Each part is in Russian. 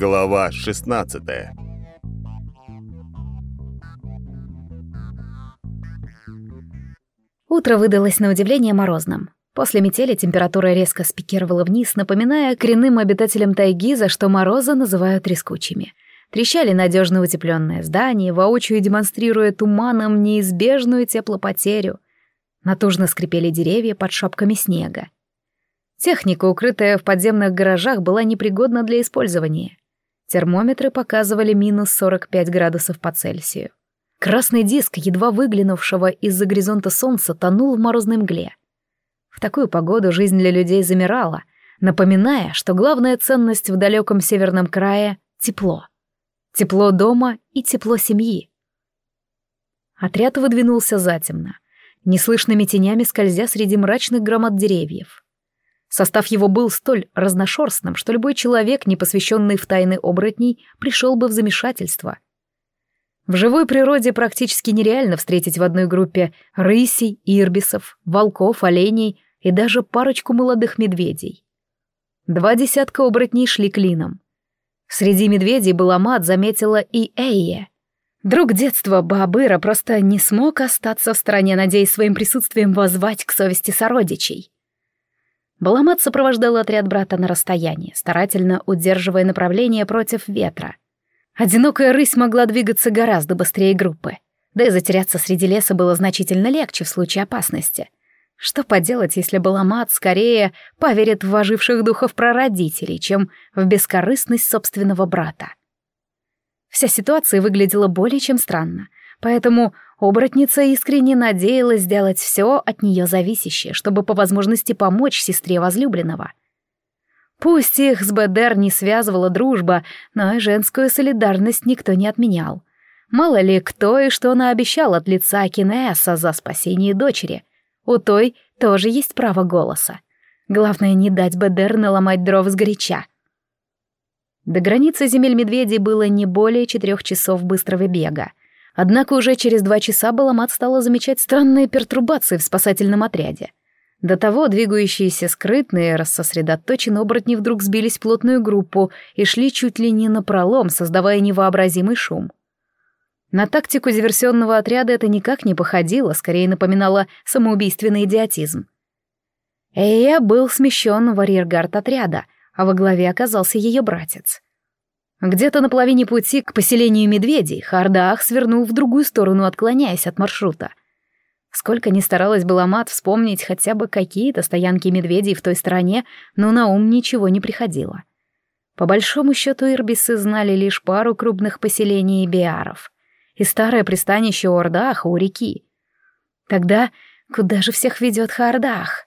Глава 16 Утро выдалось на удивление морозным. После метели температура резко спикировала вниз, напоминая коренным обитателям тайги, за что морозы называют трескучими. Трещали надежно утепленные здания, воочию демонстрируя туманом неизбежную теплопотерю. Натужно скрипели деревья под шапками снега. Техника, укрытая в подземных гаражах, была непригодна для использования. Термометры показывали минус 45 градусов по Цельсию. Красный диск, едва выглянувшего из-за горизонта солнца, тонул в морозной мгле. В такую погоду жизнь для людей замирала, напоминая, что главная ценность в далеком северном крае — тепло. Тепло дома и тепло семьи. Отряд выдвинулся затемно, неслышными тенями скользя среди мрачных громад деревьев. Состав его был столь разношерстным, что любой человек, не посвященный в тайны оборотней, пришел бы в замешательство — в живой природе практически нереально встретить в одной группе рысей, ирбисов, волков, оленей и даже парочку молодых медведей. Два десятка оборотней шли клином. Среди медведей Баламат заметила и Эйе. Друг детства Баабыра просто не смог остаться в стороне, надеясь своим присутствием воззвать к совести сородичей. Баламат сопровождал отряд брата на расстоянии, старательно удерживая направление против ветра. Одинокая рысь могла двигаться гораздо быстрее группы, да и затеряться среди леса было значительно легче в случае опасности. Что поделать, если Баламат скорее поверит в оживших духов прародителей, чем в бескорыстность собственного брата? Вся ситуация выглядела более чем странно, поэтому оборотница искренне надеялась сделать все от нее зависящее, чтобы по возможности помочь сестре возлюбленного — Пусть их с БДР не связывала дружба, но и женскую солидарность никто не отменял. Мало ли кто и что наобещал от лица Кинеаса за спасение дочери. У той тоже есть право голоса. Главное не дать БДР наломать дров сгоряча. До границы земель медведей было не более четырех часов быстрого бега. Однако уже через два часа Баламат стала замечать странные пертурбации в спасательном отряде — до того двигающиеся скрытные, рассосредоточенные оборотни вдруг сбились в плотную группу и шли чуть ли не напролом, создавая невообразимый шум. На тактику диверсионного отряда это никак не походило, скорее напоминало самоубийственный идиотизм. Эя был смещен в арьергард отряда, а во главе оказался ее братец. Где-то на половине пути к поселению медведей Хардаах свернул в другую сторону, отклоняясь от маршрута. Сколько ни старалась была мат вспомнить хотя бы какие-то стоянки медведей в той стороне, но на ум ничего не приходило. По большому счету ирбисы знали лишь пару крупных поселений биаров и старое пристанище Ордаха у реки. Тогда куда же всех ведет Хардах?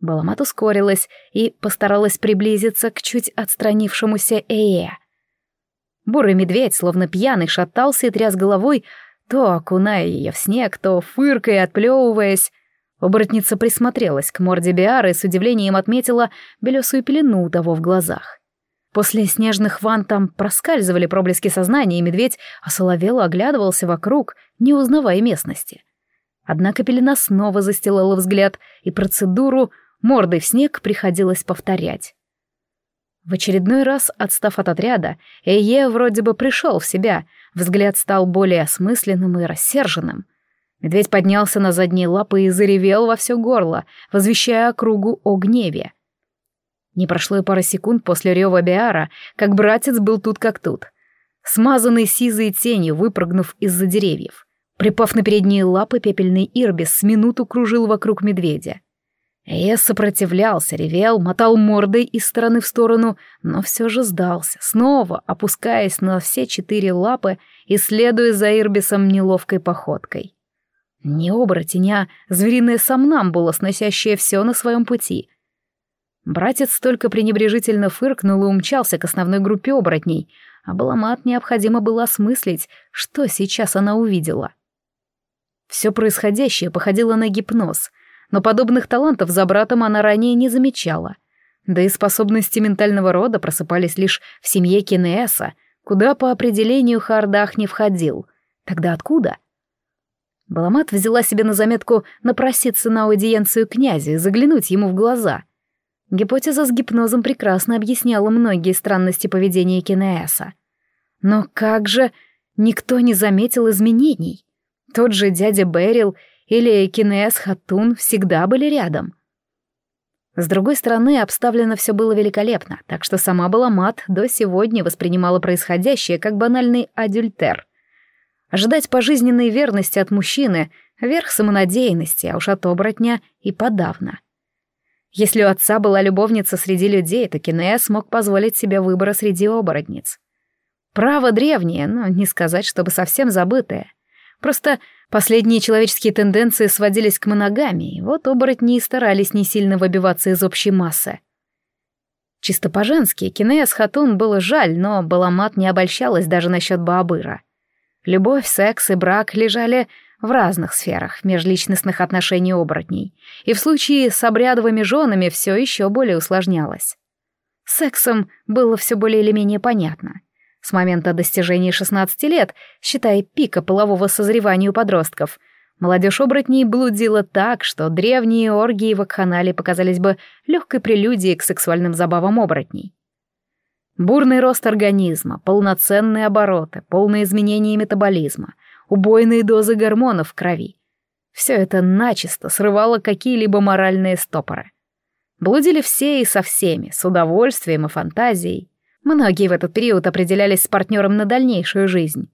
Баламат ускорилась и постаралась приблизиться к чуть отстранившемуся Ээ. Бурый медведь, словно пьяный, шатался и тряс головой, то окуная ее в снег, то фыркая, отплевываясь. Оборотница присмотрелась к морде Биары и с удивлением отметила белесую пелену у того в глазах. После снежных ван там проскальзывали проблески сознания, и медведь осоловело оглядывался вокруг, не узнавая местности. Однако пелена снова застилала взгляд, и процедуру мордой в снег приходилось повторять. В очередной раз, отстав от отряда, Эйе вроде бы пришел в себя, взгляд стал более осмысленным и рассерженным. Медведь поднялся на задние лапы и заревел во все горло, возвещая округу о гневе. Не прошло и пара секунд после рева Биара, как братец был тут как тут. Смазанный сизой тенью, выпрыгнув из-за деревьев. Припав на передние лапы, пепельный ирбис с минуту кружил вокруг медведя. Я сопротивлялся, ревел, мотал мордой из стороны в сторону, но все же сдался, снова опускаясь на все четыре лапы и следуя за Ирбисом неловкой походкой. Не оборотень, а звериная сомнамбула, сносящая все на своем пути. Братец только пренебрежительно фыркнул и умчался к основной группе оборотней, а Баламат необходимо было осмыслить, что сейчас она увидела. Все происходящее походило на гипноз — но подобных талантов за братом она ранее не замечала. Да и способности ментального рода просыпались лишь в семье Кинеса, куда по определению Хардах не входил. Тогда откуда? Баламат взяла себе на заметку напроситься на аудиенцию князя и заглянуть ему в глаза. Гипотеза с гипнозом прекрасно объясняла многие странности поведения Кинеэса. Но как же никто не заметил изменений? Тот же дядя Берил или Кинеэс Хатун всегда были рядом. С другой стороны, обставлено все было великолепно, так что сама была мат до сегодня воспринимала происходящее как банальный адюльтер. Ожидать пожизненной верности от мужчины — верх самонадеянности, а уж от оборотня и подавно. Если у отца была любовница среди людей, то Кинеас мог позволить себе выбора среди оборотниц. Право древнее, но не сказать, чтобы совсем забытое. Просто последние человеческие тенденции сводились к моногамии, вот оборотни и старались не сильно выбиваться из общей массы. Чисто по-женски, Кинеас Хатун было жаль, но Баламат не обольщалась даже насчет Баабыра. Любовь, секс и брак лежали в разных сферах межличностных отношений оборотней, и в случае с обрядовыми женами все еще более усложнялось. С сексом было все более или менее понятно. С момента достижения 16 лет, считая пика полового созревания у подростков, молодежь оборотней блудила так, что древние оргии в Акханале показались бы легкой прелюдией к сексуальным забавам оборотней. Бурный рост организма, полноценные обороты, полное изменение метаболизма, убойные дозы гормонов в крови. Все это начисто срывало какие-либо моральные стопоры. Блудили все и со всеми, с удовольствием и фантазией. Многие в этот период определялись с партнером на дальнейшую жизнь.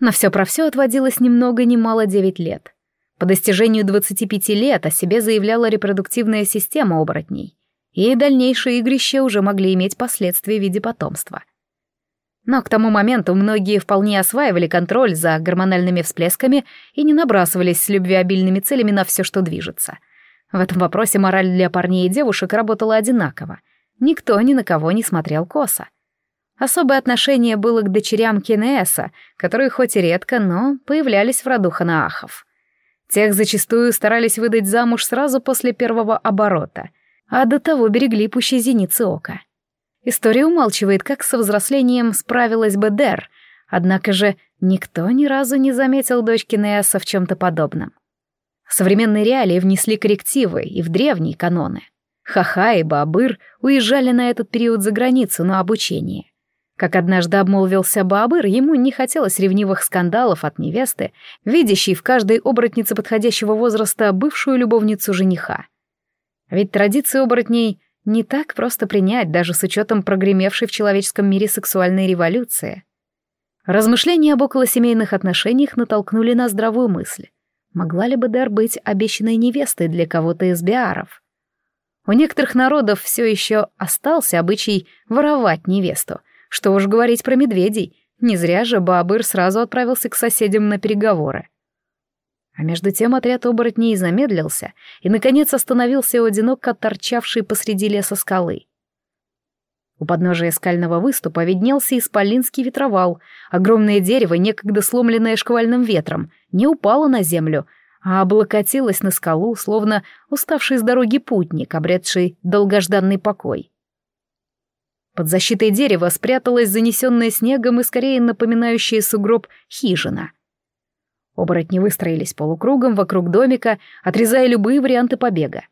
На все про все отводилось ни много ни мало 9 лет. По достижению 25 лет о себе заявляла репродуктивная система оборотней, и дальнейшие игрища уже могли иметь последствия в виде потомства. Но к тому моменту многие вполне осваивали контроль за гормональными всплесками и не набрасывались с любвеобильными целями на все, что движется. В этом вопросе мораль для парней и девушек работала одинаково. Никто ни на кого не смотрел косо. Особое отношение было к дочерям Кинеса, которые хоть и редко, но появлялись в роду ханаахов. Тех зачастую старались выдать замуж сразу после первого оборота, а до того берегли пуще зеницы ока. История умалчивает, как со взрослением справилась бы Дер, однако же никто ни разу не заметил дочки Неаса в чем-то подобном. Современные реалии внесли коррективы и в древние каноны. Хаха и Баабыр уезжали на этот период за границу на обучение. Как однажды обмолвился Баабыр, ему не хотелось ревнивых скандалов от невесты, видящей в каждой оборотнице подходящего возраста бывшую любовницу жениха. Ведь традиции оборотней не так просто принять, даже с учетом прогремевшей в человеческом мире сексуальной революции. Размышления об околосемейных отношениях натолкнули на здравую мысль. Могла ли бы Дар быть обещанной невестой для кого-то из биаров? У некоторых народов все еще остался обычай воровать невесту, что уж говорить про медведей, не зря же Баабыр сразу отправился к соседям на переговоры. А между тем отряд оборотней замедлился и, наконец, остановился у одиноко торчавшей посреди леса скалы. У подножия скального выступа виднелся исполинский ветровал. Огромное дерево, некогда сломленное шквальным ветром, не упало на землю, а облокотилось на скалу, словно уставший с дороги путник, обретший долгожданный покой. Под защитой дерева спряталась занесенная снегом и скорее напоминающая сугроб хижина. Оборотни выстроились полукругом вокруг домика, отрезая любые варианты побега.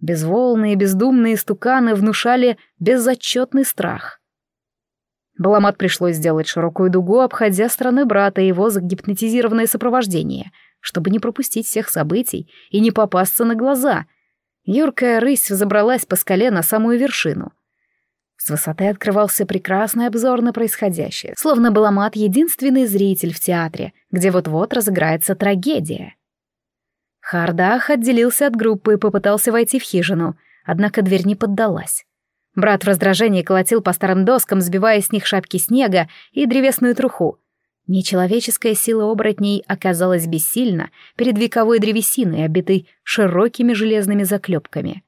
Безволные, бездумные стуканы внушали безотчетный страх. Баламат пришлось сделать широкую дугу, обходя стороны брата и его загипнотизированное сопровождение, чтобы не пропустить всех событий и не попасться на глаза. Юркая рысь взобралась по скале на самую вершину. С высоты открывался прекрасный обзор на происходящее, словно Баламат — единственный зритель в театре, где вот-вот разыграется трагедия. Хардах отделился от группы и попытался войти в хижину, однако дверь не поддалась. Брат в раздражении колотил по старым доскам, сбивая с них шапки снега и древесную труху. Нечеловеческая сила оборотней оказалась бессильна перед вековой древесиной, обитой широкими железными заклепками —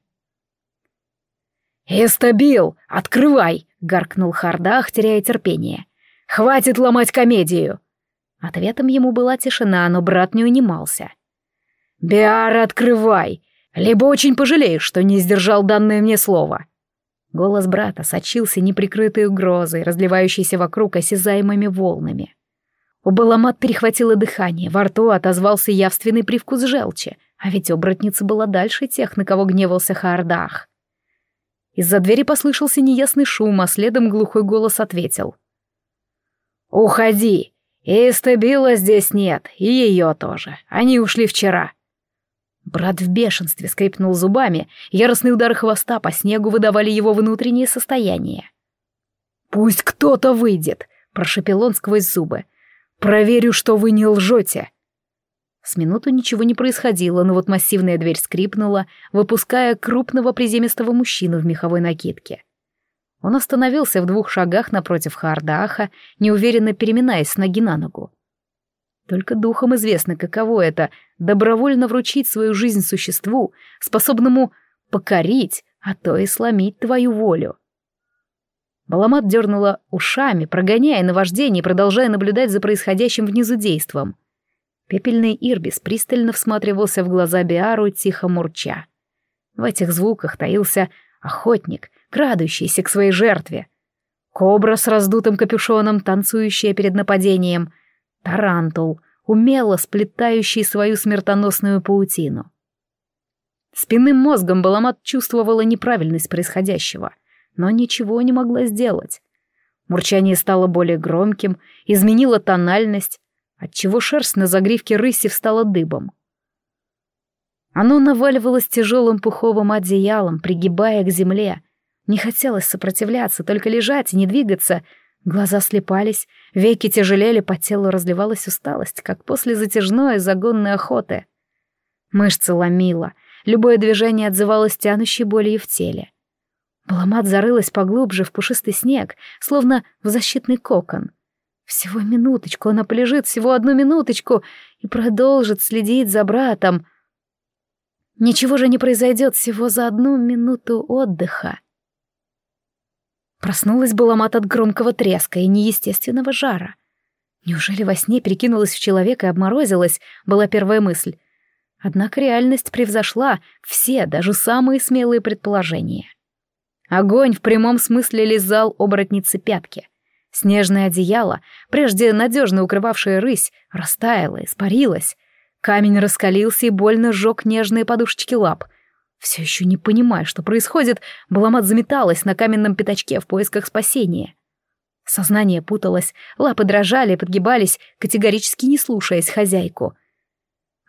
«Эстабил, открывай!» — гаркнул Хардах, теряя терпение. «Хватит ломать комедию!» Ответом ему была тишина, но брат не унимался. «Биар, открывай! Либо очень пожалеешь, что не сдержал данное мне слово!» Голос брата сочился неприкрытой угрозой, разливающейся вокруг осязаемыми волнами. У Баламат перехватило дыхание, во рту отозвался явственный привкус желчи, а ведь оборотница была дальше тех, на кого гневался Хардах. Из-за двери послышался неясный шум, а следом глухой голос ответил. «Уходи! И Стабила здесь нет, и ее тоже. Они ушли вчера». Брат в бешенстве скрипнул зубами, яростные удары хвоста по снегу выдавали его внутреннее состояние. «Пусть кто-то выйдет!» — прошепел он сквозь зубы. «Проверю, что вы не лжете!» С минуту ничего не происходило, но вот массивная дверь скрипнула, выпуская крупного приземистого мужчину в меховой накидке. Он остановился в двух шагах напротив Хардааха, неуверенно переминаясь с ноги на ногу. Только духом известно, каково это — добровольно вручить свою жизнь существу, способному покорить, а то и сломить твою волю. Баламат дернула ушами, прогоняя наваждение и продолжая наблюдать за происходящим внизу действом. Пепельный Ирбис пристально всматривался в глаза Биару, тихо мурча. В этих звуках таился охотник, крадущийся к своей жертве. Кобра с раздутым капюшоном, танцующая перед нападением. Тарантул, умело сплетающий свою смертоносную паутину. Спинным мозгом Баламат чувствовала неправильность происходящего, но ничего не могла сделать. Мурчание стало более громким, изменило тональность, отчего шерсть на загривке рыси встала дыбом. Оно наваливалось тяжелым пуховым одеялом, пригибая к земле. Не хотелось сопротивляться, только лежать и не двигаться. Глаза слепались, веки тяжелели, по телу разливалась усталость, как после затяжной загонной охоты. Мышцы ломило, любое движение отзывалось тянущей болью в теле. Баламат зарылась поглубже в пушистый снег, словно в защитный кокон. Всего минуточку она полежит, всего одну минуточку, и продолжит следить за братом — Ничего же не произойдет всего за одну минуту отдыха. Проснулась Баламат от громкого треска и неестественного жара. Неужели во сне перекинулась в человека и обморозилась, была первая мысль. Однако реальность превзошла все, даже самые смелые предположения. Огонь в прямом смысле лизал оборотницы пятки. Снежное одеяло, прежде надежно укрывавшее рысь, растаяло, испарилось, Камень раскалился и больно сжег нежные подушечки лап. Все еще не понимая, что происходит, Баламат заметалась на каменном пятачке в поисках спасения. Сознание путалось, лапы дрожали, подгибались, категорически не слушаясь хозяйку.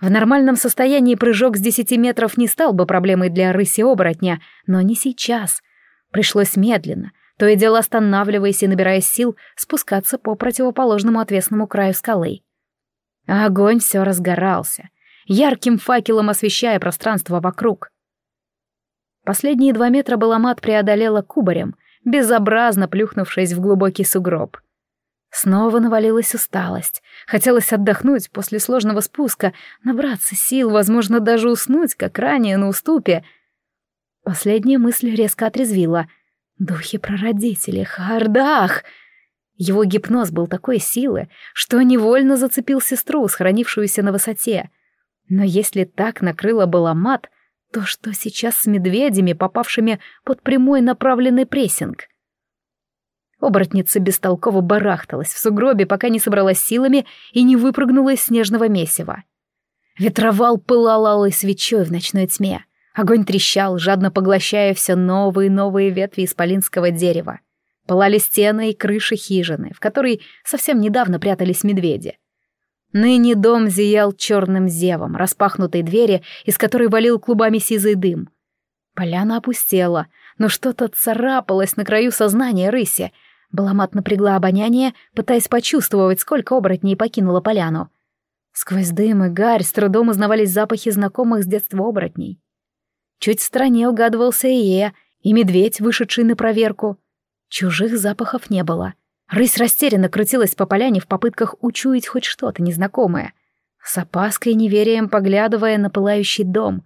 В нормальном состоянии прыжок с десяти метров не стал бы проблемой для рыси-оборотня, но не сейчас. Пришлось медленно, то и дело останавливаясь и набирая сил, спускаться по противоположному отвесному краю скалы. Огонь все разгорался, ярким факелом освещая пространство вокруг. Последние два метра Баламат преодолела кубарем, безобразно плюхнувшись в глубокий сугроб. Снова навалилась усталость. Хотелось отдохнуть после сложного спуска, набраться сил, возможно, даже уснуть, как ранее на уступе. Последняя мысль резко отрезвила. «Духи-прародители, Хардах!» Его гипноз был такой силы, что невольно зацепил сестру, сохранившуюся на высоте. Но если так накрыло Баламат, то что сейчас с медведями, попавшими под прямой направленный прессинг? Оборотница бестолково барахталась в сугробе, пока не собралась силами и не выпрыгнула из снежного месива. Ветровал пылал алой свечой в ночной тьме. Огонь трещал, жадно поглощая все новые и новые ветви исполинского дерева. Пылали стены и крыши хижины, в которой совсем недавно прятались медведи. Ныне дом зиял черным зевом, распахнутой двери, из которой валил клубами сизый дым. Поляна опустела, но что-то царапалось на краю сознания рыси. Баламат напрягла обоняние, пытаясь почувствовать, сколько оборотней покинула поляну. Сквозь дым и гарь с трудом узнавались запахи знакомых с детства оборотней. Чуть в стороне угадывался Ие, и медведь, вышедший на проверку. Чужих запахов не было. Рысь растерянно крутилась по поляне в попытках учуять хоть что-то незнакомое, с опаской и неверием поглядывая на пылающий дом.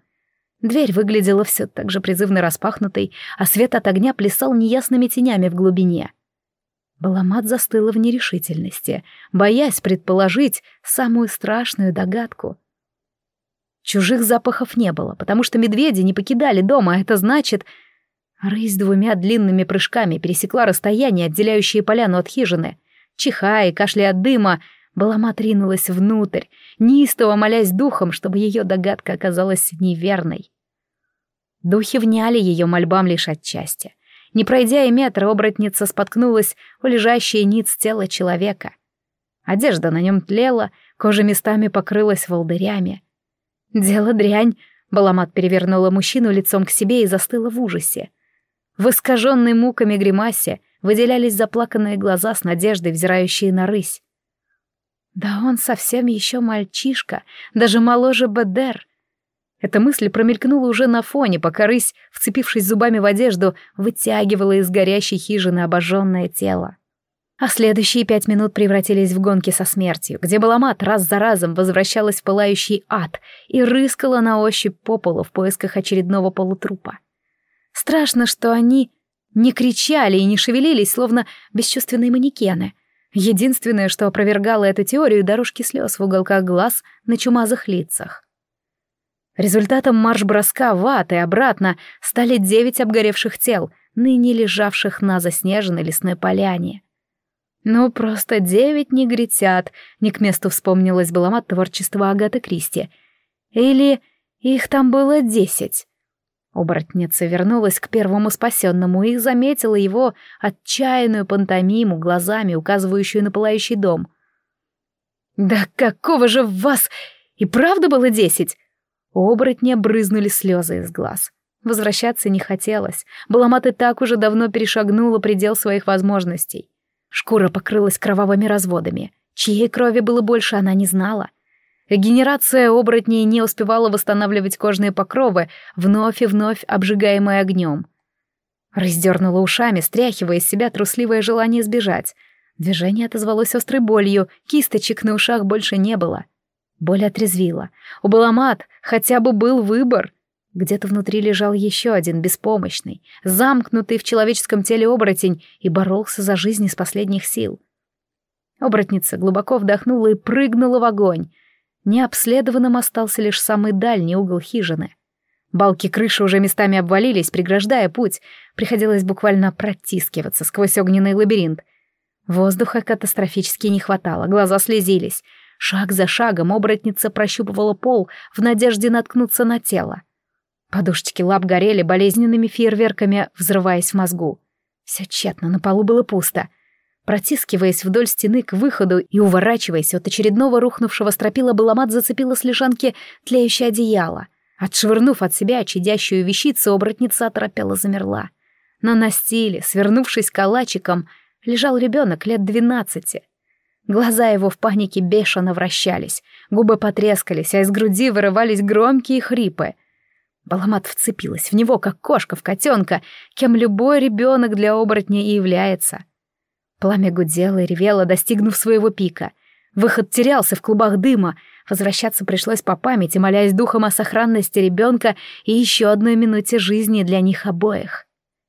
Дверь выглядела все так же призывно распахнутой, а свет от огня плясал неясными тенями в глубине. Баламат застыла в нерешительности, боясь предположить самую страшную догадку. Чужих запахов не было, потому что медведи не покидали дома, а это значит, Рысь двумя длинными прыжками пересекла расстояние, отделяющее поляну от хижины. Чихая и кашляя от дыма, Баламат ринулась внутрь, неистово молясь духом, чтобы ее догадка оказалась неверной. Духи вняли ее мольбам лишь отчасти. Не пройдя и метра, оборотница споткнулась у лежащей ниц тела человека. Одежда на нем тлела, кожа местами покрылась волдырями. «Дело дрянь», — Баламат перевернула мужчину лицом к себе и застыла в ужасе. В искаженной муками гримасе выделялись заплаканные глаза с надеждой, взирающие на рысь. Да он совсем еще мальчишка, даже моложе Бедер. Эта мысль промелькнула уже на фоне, пока рысь, вцепившись зубами в одежду, вытягивала из горящей хижины обожженное тело. А следующие пять минут превратились в гонки со смертью, где Баламат раз за разом возвращалась в пылающий ад и рыскала на ощупь по полу в поисках очередного полутрупа. Страшно, что они не кричали и не шевелились, словно бесчувственные манекены. Единственное, что опровергало эту теорию, дорожки слез в уголках глаз на чумазых лицах. Результатом марш-броска в ад и обратно стали девять обгоревших тел, ныне лежавших на заснеженной лесной поляне. Ну, просто девять негритят, не к месту вспомнилось было от творчества Агаты Кристи. Или их там было десять. Оборотница вернулась к первому спасенному и заметила его отчаянную пантомиму глазами, указывающую на пылающий дом. «Да какого же в вас! И правда было десять?» У оборотня брызнули слезы из глаз. Возвращаться не хотелось. Баламат и так уже давно перешагнула предел своих возможностей. Шкура покрылась кровавыми разводами. Чьей крови было больше, она не знала. Регенерация оборотней не успевала восстанавливать кожные покровы, вновь и вновь обжигаемые огнем. Раздернула ушами, стряхивая из себя трусливое желание сбежать. Движение отозвалось острой болью, кисточек на ушах больше не было. Боль отрезвила. У Баламат хотя бы был выбор. Где-то внутри лежал еще один беспомощный, замкнутый в человеческом теле оборотень и боролся за жизнь из последних сил. Оборотница глубоко вдохнула и прыгнула в огонь. Необследованным остался лишь самый дальний угол хижины. Балки крыши уже местами обвалились, преграждая путь. Приходилось буквально протискиваться сквозь огненный лабиринт. Воздуха катастрофически не хватало, глаза слезились. Шаг за шагом оборотница прощупывала пол в надежде наткнуться на тело. Подушечки лап горели болезненными фейерверками, взрываясь в мозгу. Все тщетно, на полу было пусто. Протискиваясь вдоль стены к выходу и уворачиваясь от очередного рухнувшего стропила, Баламат зацепила с лежанки тлеющее одеяло. Отшвырнув от себя чадящую вещицу, оборотница оторопела замерла. На настиле, свернувшись калачиком, лежал ребенок лет двенадцати. Глаза его в панике бешено вращались, губы потрескались, а из груди вырывались громкие хрипы. Баламат вцепилась в него, как кошка в котенка, кем любой ребенок для оборотня и является — Пламя гудело и ревело, достигнув своего пика. Выход терялся в клубах дыма. Возвращаться пришлось по памяти, молясь духом о сохранности ребенка и еще одной минуте жизни для них обоих.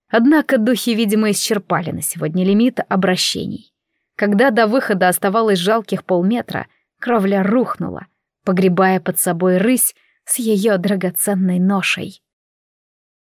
Однако духи, видимо, исчерпали на сегодня лимит обращений. Когда до выхода оставалось жалких полметра, кровля рухнула, погребая под собой рысь с ее драгоценной ношей.